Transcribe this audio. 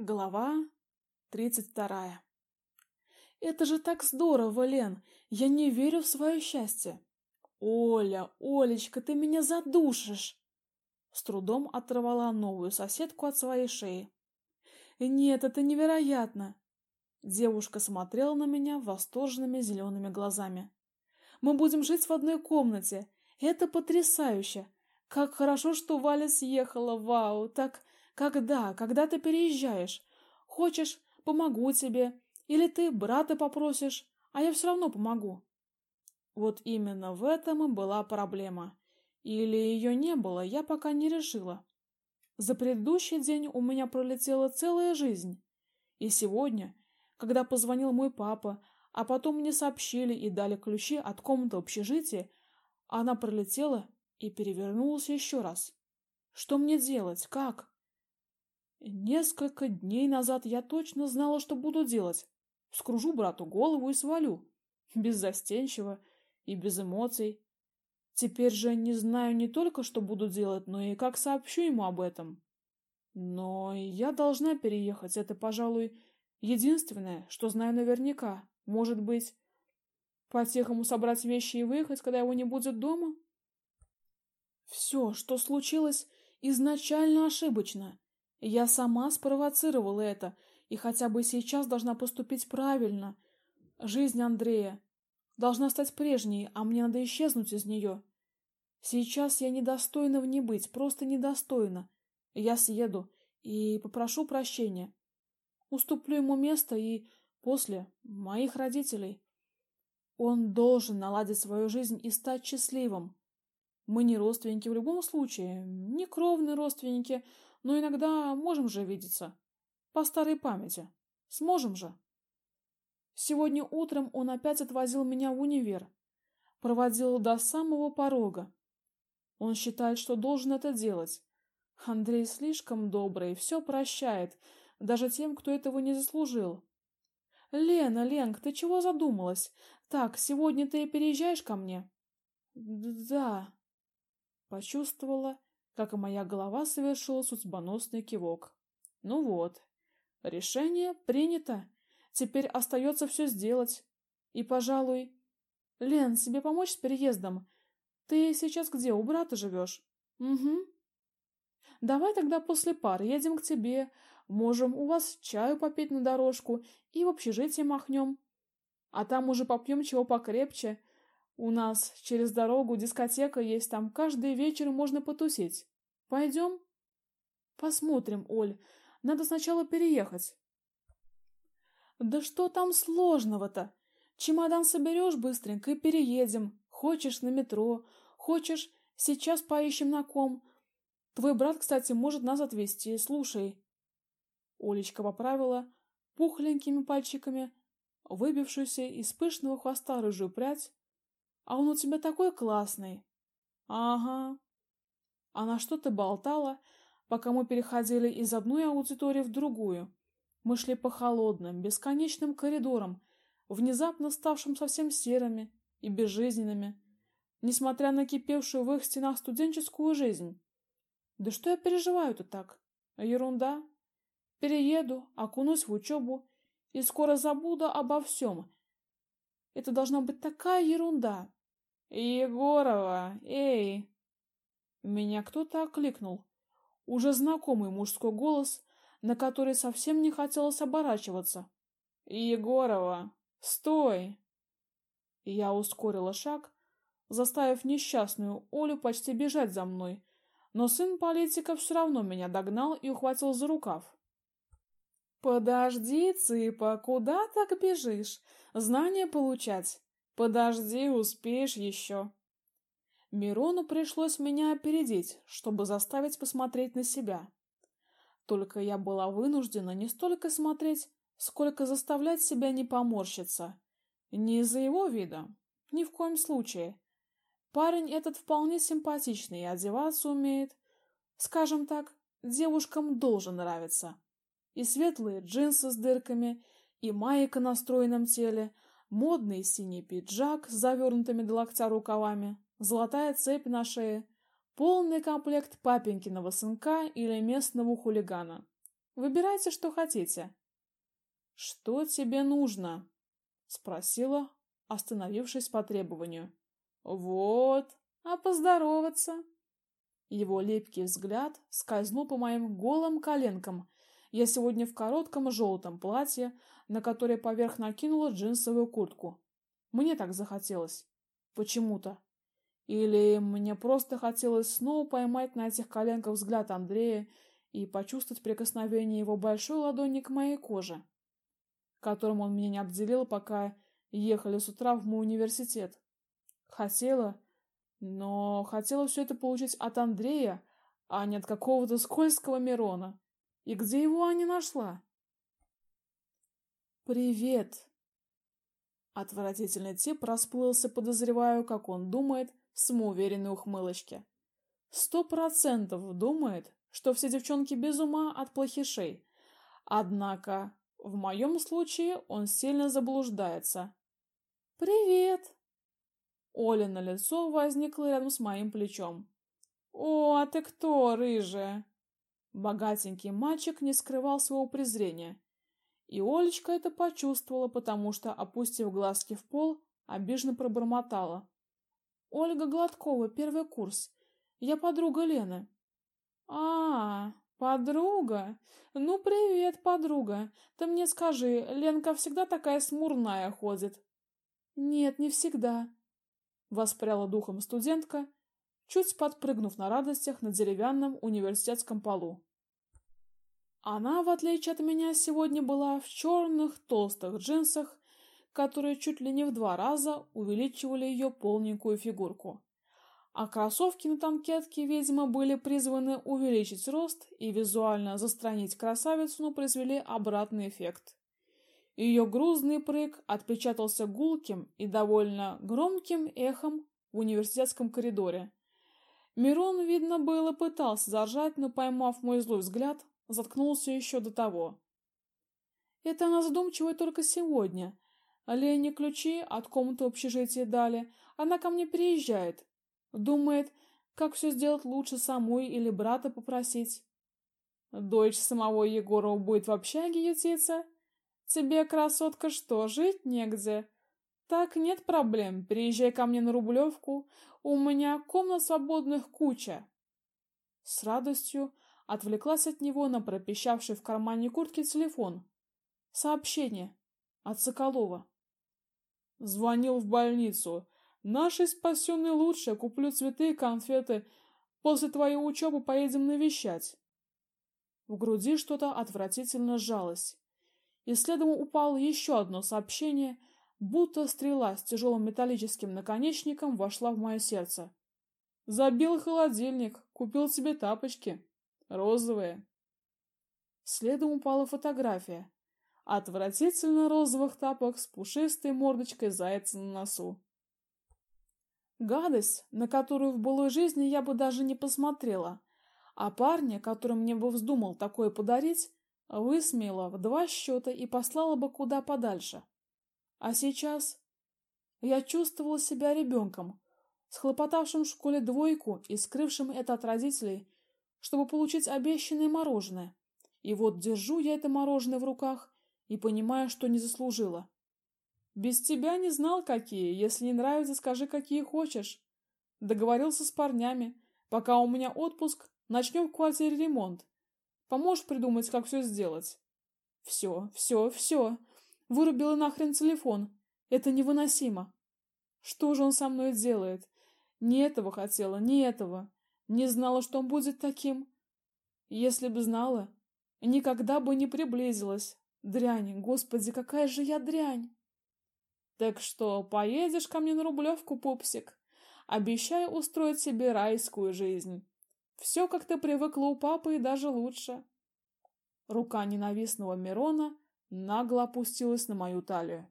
Глава тридцать вторая. Это же так здорово, Лен. Я не верю в свое счастье. Оля, Олечка, ты меня задушишь. С трудом оторвала новую соседку от своей шеи. Нет, это невероятно. Девушка смотрела на меня восторженными зелеными глазами. Мы будем жить в одной комнате. Это потрясающе. Как хорошо, что Валя съехала. Вау, так когда? Когда ты переезжаешь? Хочешь, помогу тебе, или ты брата попросишь, а я все равно помогу. Вот именно в этом и была проблема. Или ее не было, я пока не решила. За предыдущий день у меня пролетела целая жизнь. И сегодня, когда позвонил мой папа, а потом мне сообщили и дали ключи от комнаты общежития, она пролетела и перевернулась еще раз. Что мне делать? Как? Несколько дней назад я точно знала, что буду делать. Скружу брату голову и свалю. Беззастенчиво и без эмоций. Теперь же не знаю не только, что буду делать, но и как сообщу ему об этом. Но я должна переехать. Это, пожалуй, единственное, что знаю наверняка. Может быть, по-тихому собрать вещи и выехать, когда его не будет дома? Все, что случилось, изначально ошибочно. Я сама спровоцировала это, и хотя бы сейчас должна поступить правильно. Жизнь Андрея должна стать прежней, а мне надо исчезнуть из нее. Сейчас я недостойна в ней быть, просто недостойна. Я съеду и попрошу прощения. Уступлю ему место и после моих родителей. Он должен наладить свою жизнь и стать счастливым. Мы не родственники в любом случае, не кровные родственники, но иногда можем же видеться. По старой памяти. Сможем же. Сегодня утром он опять отвозил меня в универ. Проводил до самого порога. Он считает, что должен это делать. Андрей слишком добрый, все прощает, даже тем, кто этого не заслужил. Лена, Ленк, ты чего задумалась? Так, сегодня ты переезжаешь ко мне? Да. Почувствовала, как и моя голова совершила судьбоносный кивок. Ну вот, решение принято. Теперь остается все сделать. И, пожалуй, Лен, себе помочь с переездом. Ты сейчас где, у брата живешь? Угу. Давай тогда после пар едем к тебе. Можем у вас чаю попить на дорожку и в общежитие махнем. А там уже попьем чего покрепче. У нас через дорогу дискотека есть, там каждый вечер можно потусить. Пойдем? Посмотрим, Оль. Надо сначала переехать. Да что там сложного-то? Чемодан соберешь быстренько и переедем. Хочешь на метро, хочешь сейчас поищем на ком. Твой брат, кстати, может нас отвезти. Слушай. Олечка поправила пухленькими пальчиками выбившуюся из пышного хвоста рыжую прядь а он у тебя такой классный. Ага. Она что-то болтала, пока мы переходили из одной аудитории в другую. Мы шли по холодным, бесконечным коридорам, внезапно ставшим совсем серыми и безжизненными, несмотря на кипевшую в их стенах студенческую жизнь. Да что я переживаю-то так? Ерунда. Перееду, окунусь в учебу и скоро забуду обо всем. Это должна быть такая ерунда. Егорова, эй! Меня кто-то окликнул. Уже знакомый мужской голос, на который совсем не хотелось оборачиваться. Егорова, стой! Я ускорила шаг, заставив несчастную Олю почти бежать за мной, но сын политика все равно меня догнал и ухватил за рукав. Подожди, цыпа, куда так бежишь? Знания получать. Подожди, успеешь еще. Мирону пришлось меня опередить, чтобы заставить посмотреть на себя. Только я была вынуждена не столько смотреть, сколько заставлять себя не поморщиться. Не из-за его вида, ни в коем случае. Парень этот вполне симпатичный и одеваться умеет. Скажем так, девушкам должен нравиться. И светлые джинсы с дырками, и майка на стройном теле — модный синий пиджак с завернутыми до локтя рукавами, золотая цепь на шее, полный комплект папенькиного сынка или местного хулигана. Выбирайте, что хотите. Что тебе нужно? спросила, остановившись по требованию. Вот, а поздороваться. Его лепкий взгляд скользнул по моим голым коленкам. Я сегодня в коротком желтом платье, на которое поверх накинула джинсовую куртку. Мне так захотелось. Почему-то. Или мне просто хотелось снова поймать на этих коленках взгляд Андрея и почувствовать прикосновение его большой ладони к моей коже, которым он меня не обделил, пока ехали с утра в мой университет. Хотела, но хотела все это получить от Андрея, а не от какого-то скользкого Мирона. И где его Аня нашла? Привет. Отвратительный тип расплылся, подозреваю, как он думает, в самоуверенной ухмылочке. Сто процентов думает, что все девчонки без ума от плохишей. Однако, в моем случае он сильно заблуждается. Привет. Оля на лицо возникла рядом с моим плечом. О, а ты кто, рыжая? Богатенький мальчик не скрывал своего презрения. И Олечка это почувствовала, потому что, опустив глазки в пол, обиженно пробормотала: "Ольга Гладкова, первый курс. Я подруга Лены". А, подруга. Ну привет, подруга. Ты мне скажи, Ленка всегда такая смурная ходит? Нет, не всегда, воспряла духом студентка, чуть подпрыгнув на радостях на деревянном университетском полу. Она, в отличие от меня, сегодня была в черных толстых джинсах, которые чуть ли не в два раза увеличивали ее полненькую фигурку а кроссовки на танкетке, видимо, были призваны увеличить рост и визуально застранить красавицу, но произвели обратный эффект. Ее грузный прыг отпечатался гулким и довольно громким эхом в университетском коридоре. Мирон, видно было, пытался заржать, но, поймав мой злой взгляд, заткнулся еще до того. Это она задумчивая только сегодня. Лене ключи от комнаты общежития дали. Она ко мне приезжает. Думает, как все сделать лучше самой или брата попросить. Дочь самого Егорова будет в общаге ютиться? Тебе, красотка, что, жить негде? Так нет проблем, приезжай ко мне на Рублевку, у меня комнат свободных куча. С радостью отвлеклась от него на пропищавший в кармане куртки телефон. Сообщение от Соколова. Звонил в больницу. Нашей спасенной лучше, куплю цветы и конфеты. После твоей учебы поедем навещать. В груди что-то отвратительно сжалось. И следом упало еще одно сообщение, будто стрела с тяжелым металлическим наконечником вошла в мое сердце. Забил холодильник, купил себе тапочки, розовые. Следом упала фотография отвратительно розовых тапок с пушистой мордочкой зайца на носу. Гадость, на которую в былой жизни я бы даже не посмотрела, а парня, который мне бы вздумал такое подарить, высмеяла в два счета и послала бы куда подальше. А сейчас я чувствовала себя ребенком, схлопотавшим в школе двойку и скрывшим это от родителей, чтобы получить обещанное мороженое. И вот держу я это мороженое в руках и понимаю, что не заслужила. Без тебя не знал, какие. Если не нравится, скажи, какие хочешь. Договорился с парнями. Пока у меня отпуск, начнем в квартире ремонт. Поможешь придумать, как все сделать? Все, все, все. Вырубила нахрен телефон. Это невыносимо. Что же он со мной делает? Не этого хотела, не этого. Не знала, что он будет таким. Если бы знала, никогда бы не приблизилась. Дрянь, господи, какая же я дрянь. Так что поедешь ко мне на Рублевку, пупсик. Обещаю устроить себе райскую жизнь. Все, как ты привыкла у папы, и даже лучше. Рука ненавистного Мирона нагло опустилась на мою талию.